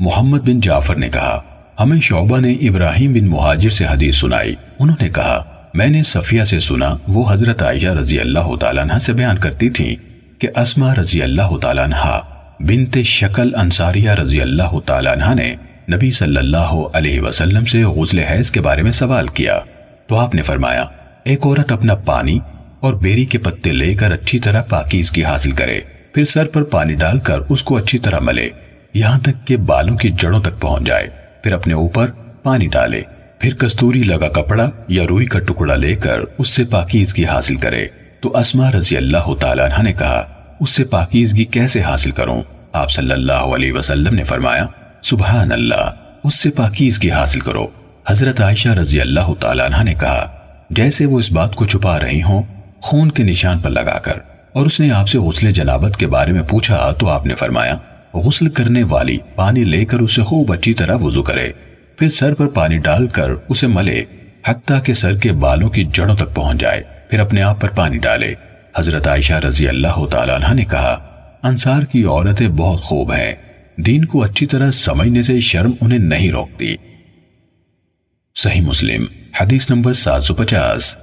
محمد بن جعفر نے کہا، ہمیں شعبہ نے ابراہیم بن مہاجر سے حدیث سنائی۔ انہوں نے کہا، میں نے صفیہ سے سنا، وہ حضرت عائشہ رضی اللہ تعالیٰ عنہ سے بیان کرتی تھی کہ اسما رضی اللہ تعالیٰ عنہ بنت شکل انصاریہ رضی اللہ تعالیٰ عنہ نے نبی صلی اللہ علیہ وسلم سے غزل حیض کے بارے میں سوال کیا۔ تو آپ نے فرمایا، ایک عورت اپنا پانی اور بیری کے پتے لے کر اچھی طرح پاکیز کی حاصل کرے، پھر سر پر پانی ڈال کر اس کو اچھی طرح ملے۔ یہاں تک کہ بالوں کی جڑوں تک پہنچ جائے۔ پھر اپنے اوپر پانی ڈالے۔ پھر کستوری لگا کپڑا یا روئی کا ٹکڑا لے کر اس سے پاکیزگی حاصل کرے۔ تو اسما رضی اللہ تعالیٰ عنہ نے کہا، اس سے پاکیزگی کیسے حاصل کروں؟ آپ صلی اللہ علیہ وسلم نے فرمایا، سبحان اللہ، اس سے پاکیزگی حاصل کرو۔ حضرت عائشہ رضی اللہ تعالیٰ عنہ نے کہا، جیسے وہ اس بات کو چھپا رہی ہوں، خون کے نشان پر لگا کر۔ اور اس نے آپ سے غسل جنابت کے بارے میں پوچھا تو آپ نے فرمایا غسل کرنے والی پانی لے کر اسے خوب اچھی طرح وضو کرے۔ پھر سر پر پانی ڈال کر اسے ملے، حتیٰ کہ سر کے بالوں کی جڑوں تک پہنچ جائے۔ پھر اپنے آپ پر پانی ڈالے۔ حضرت عائشہ رضی اللہ تعالیٰ عنہ نے کہا، انصار کی عورتیں بہت خوب ہیں۔ دین کو اچھی طرح سمجھنے سے شرم انہیں نہیں روکتی۔ صحیح مسلم، حدیث نمبر سات سو پچاس۔